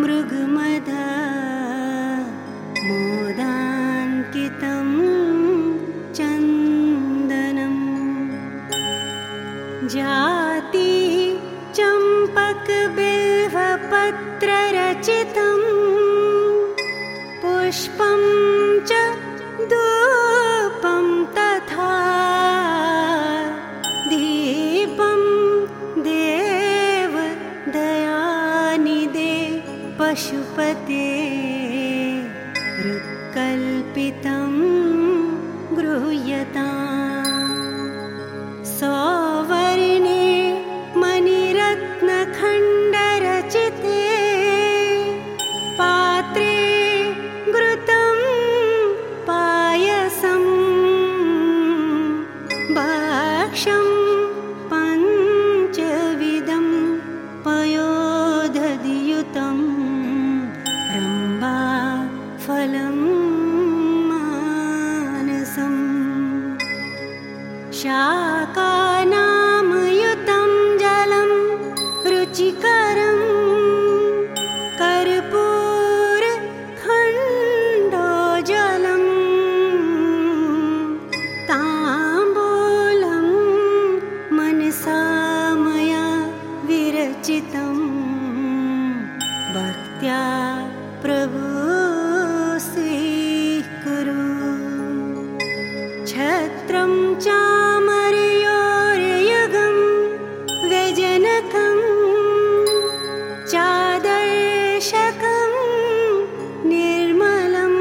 मृगमद मोदाङ्कितं चन्दनम् जाति चम्पकबिल्वपत्ररचितम् पुष्पं च हृत्कल्पितं गृह्यता सौवर्णे मणिरत्नखण्डरचिते पात्रे घृतं पायसम् भक्षं पञ्चविधं पयोधधियुतं रम्बा फलं शाकानामयुतं जलं रुचिकरम् कर्पूरखण्डो जलम् ताम्बूलं मनसा मया विरचितं भक्त्या प्रभु स्वीकुरु छत्रं चामरयोर्युगं चादर्शकं निर्मलं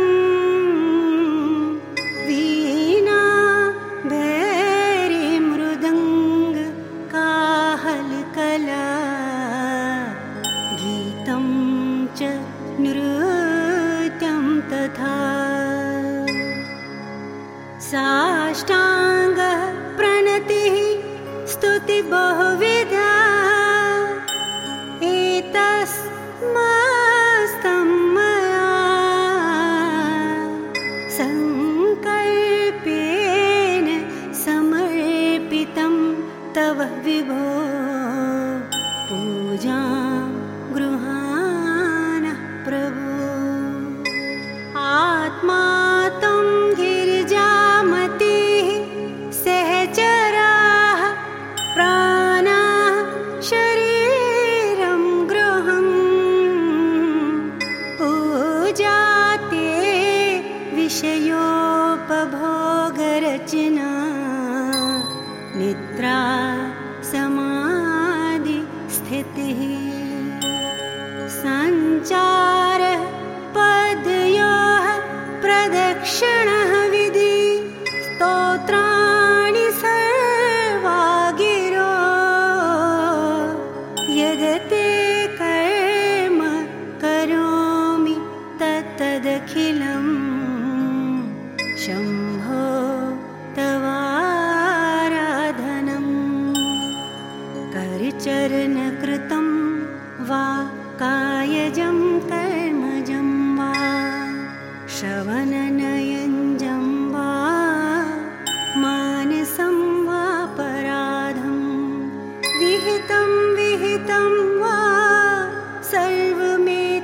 वीणा भैरीमृदङ्ग काहलकला गीतं च नृत्यं तथा साष्टाङ्गः प्रणतिः विहितं विहितं वा सर्वमेतच्छमस्व